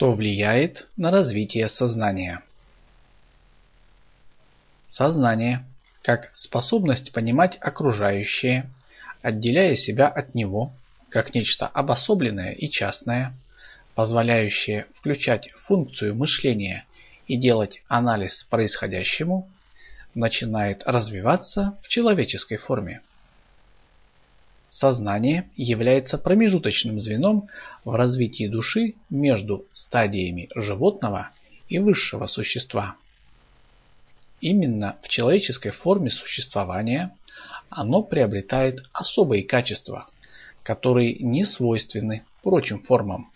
Что влияет на развитие сознания? Сознание, как способность понимать окружающее, отделяя себя от него, как нечто обособленное и частное, позволяющее включать функцию мышления и делать анализ происходящему, начинает развиваться в человеческой форме. Сознание является промежуточным звеном в развитии души между стадиями животного и высшего существа. Именно в человеческой форме существования оно приобретает особые качества, которые не свойственны прочим формам.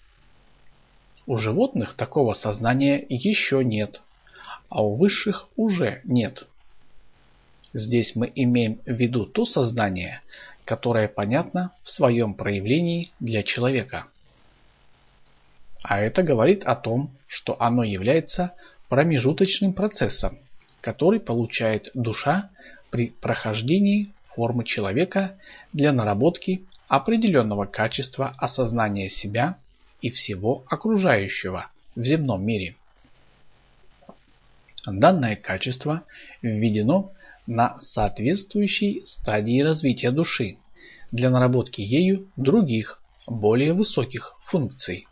У животных такого сознания еще нет, а у высших уже нет. Здесь мы имеем в виду то сознание, которое понятно в своем проявлении для человека. А это говорит о том, что оно является промежуточным процессом, который получает душа при прохождении формы человека для наработки определенного качества осознания себя и всего окружающего в земном мире. Данное качество введено на соответствующей стадии развития души для наработки ею других, более высоких функций.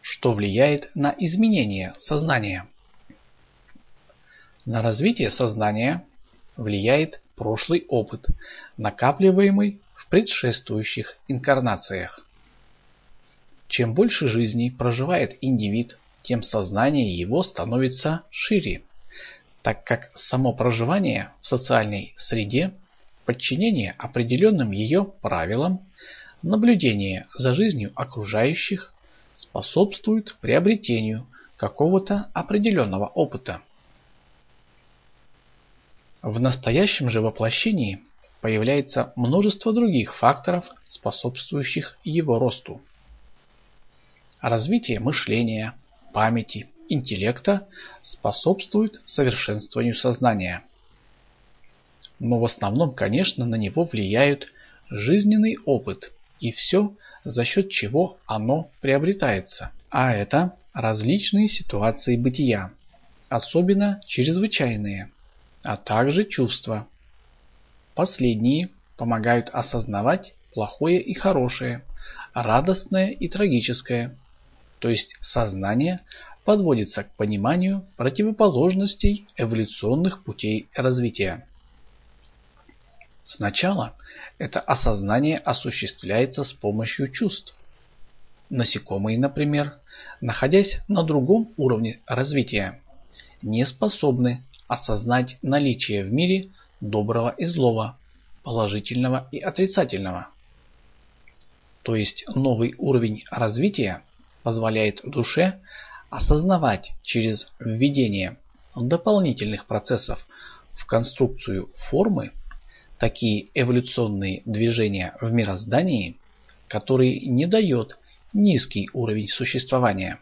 Что влияет на изменение сознания? На развитие сознания влияет прошлый опыт, накапливаемый в предшествующих инкарнациях. Чем больше жизней проживает индивид, тем сознание его становится шире так как само проживание в социальной среде, подчинение определенным ее правилам, наблюдение за жизнью окружающих способствует приобретению какого-то определенного опыта. В настоящем же воплощении появляется множество других факторов, способствующих его росту. Развитие мышления, памяти, интеллекта способствует совершенствованию сознания. Но в основном, конечно, на него влияют жизненный опыт и все, за счет чего оно приобретается. А это различные ситуации бытия, особенно чрезвычайные, а также чувства. Последние помогают осознавать плохое и хорошее, радостное и трагическое, то есть сознание подводится к пониманию противоположностей эволюционных путей развития. Сначала это осознание осуществляется с помощью чувств. Насекомые, например, находясь на другом уровне развития, не способны осознать наличие в мире доброго и злого, положительного и отрицательного. То есть новый уровень развития позволяет душе осознавать через введение дополнительных процессов в конструкцию формы такие эволюционные движения в мироздании, которые не дает низкий уровень существования.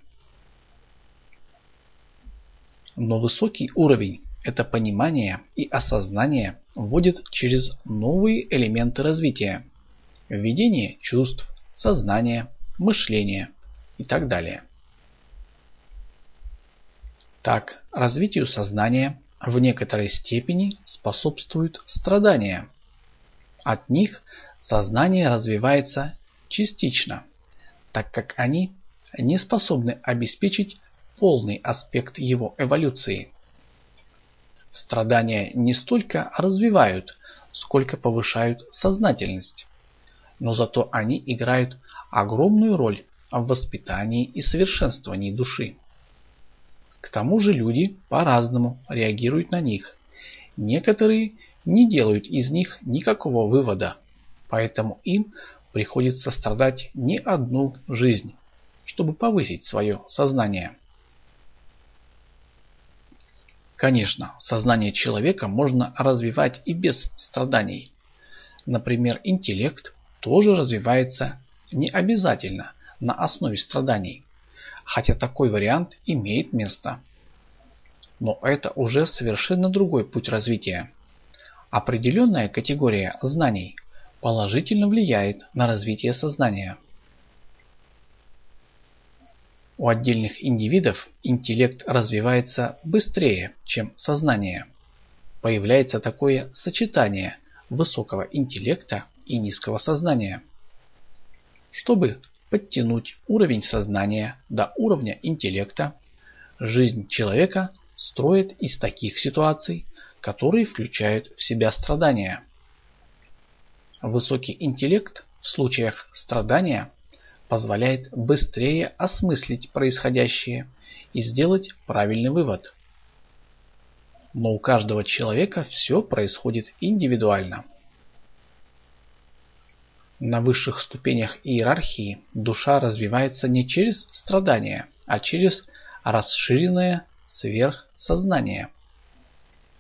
Но высокий уровень это понимание и осознание вводит через новые элементы развития, введение чувств, сознания, мышления и так далее. Так, развитию сознания в некоторой степени способствуют страдания. От них сознание развивается частично, так как они не способны обеспечить полный аспект его эволюции. Страдания не столько развивают, сколько повышают сознательность, но зато они играют огромную роль в воспитании и совершенствовании души. К тому же люди по-разному реагируют на них. Некоторые не делают из них никакого вывода, поэтому им приходится страдать не одну жизнь, чтобы повысить свое сознание. Конечно, сознание человека можно развивать и без страданий. Например, интеллект тоже развивается не обязательно на основе страданий хотя такой вариант имеет место. Но это уже совершенно другой путь развития. Определенная категория знаний положительно влияет на развитие сознания. У отдельных индивидов интеллект развивается быстрее, чем сознание. Появляется такое сочетание высокого интеллекта и низкого сознания. Чтобы подтянуть уровень сознания до уровня интеллекта, жизнь человека строит из таких ситуаций, которые включают в себя страдания. Высокий интеллект в случаях страдания позволяет быстрее осмыслить происходящее и сделать правильный вывод. Но у каждого человека все происходит индивидуально. На высших ступенях иерархии душа развивается не через страдания, а через расширенное сверхсознание.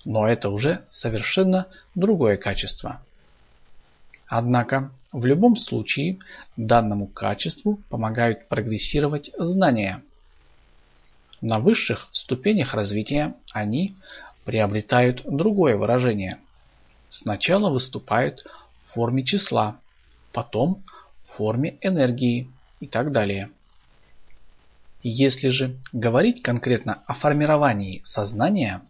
Но это уже совершенно другое качество. Однако в любом случае данному качеству помогают прогрессировать знания. На высших ступенях развития они приобретают другое выражение. Сначала выступают в форме числа, потом в форме энергии и так далее. Если же говорить конкретно о формировании сознания,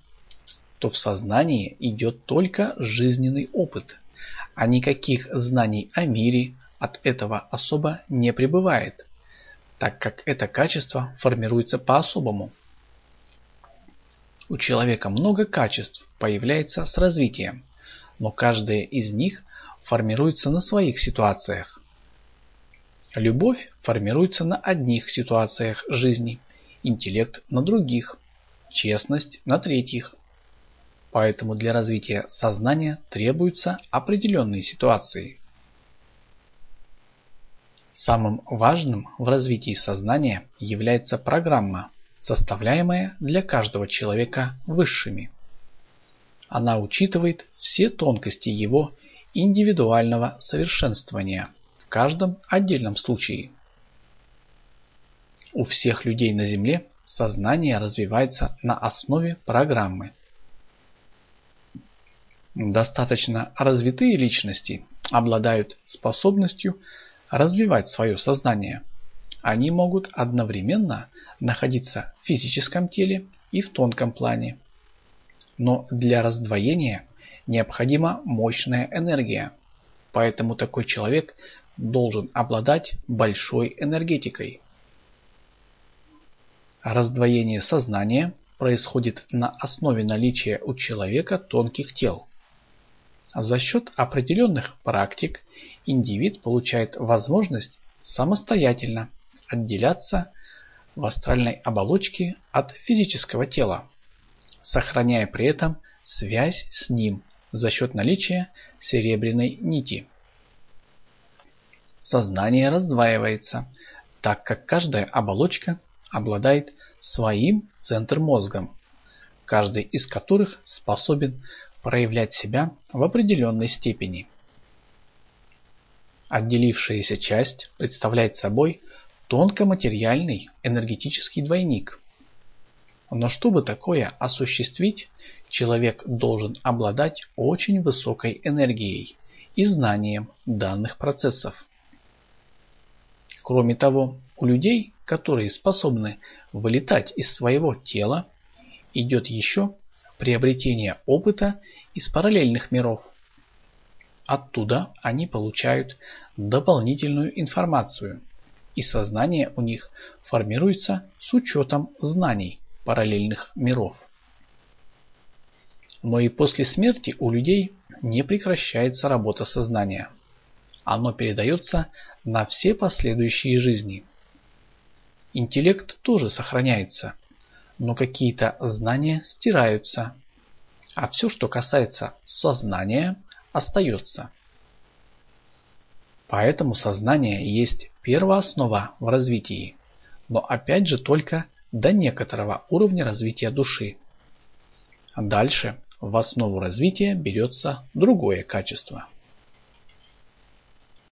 то в сознании идет только жизненный опыт – а никаких знаний о мире от этого особо не пребывает, так как это качество формируется по-особому. У человека много качеств появляется с развитием, но каждое из них формируется на своих ситуациях. Любовь формируется на одних ситуациях жизни, интеллект на других, честность на третьих, Поэтому для развития сознания требуются определенные ситуации. Самым важным в развитии сознания является программа, составляемая для каждого человека высшими. Она учитывает все тонкости его индивидуального совершенствования в каждом отдельном случае. У всех людей на Земле сознание развивается на основе программы, Достаточно развитые личности обладают способностью развивать свое сознание. Они могут одновременно находиться в физическом теле и в тонком плане. Но для раздвоения необходима мощная энергия, поэтому такой человек должен обладать большой энергетикой. Раздвоение сознания происходит на основе наличия у человека тонких тел. За счет определенных практик индивид получает возможность самостоятельно отделяться в астральной оболочке от физического тела, сохраняя при этом связь с ним за счет наличия серебряной нити. Сознание раздваивается, так как каждая оболочка обладает своим центром мозгом, каждый из которых способен проявлять себя в определенной степени. Отделившаяся часть представляет собой тонкоматериальный энергетический двойник. Но чтобы такое осуществить, человек должен обладать очень высокой энергией и знанием данных процессов. Кроме того, у людей, которые способны вылетать из своего тела, идет еще приобретение опыта из параллельных миров. Оттуда они получают дополнительную информацию, и сознание у них формируется с учетом знаний параллельных миров. Но и после смерти у людей не прекращается работа сознания. Оно передается на все последующие жизни. Интеллект тоже сохраняется, но какие-то знания стираются, а все, что касается сознания, остается. Поэтому сознание есть первооснова в развитии, но опять же только до некоторого уровня развития души. Дальше в основу развития берется другое качество –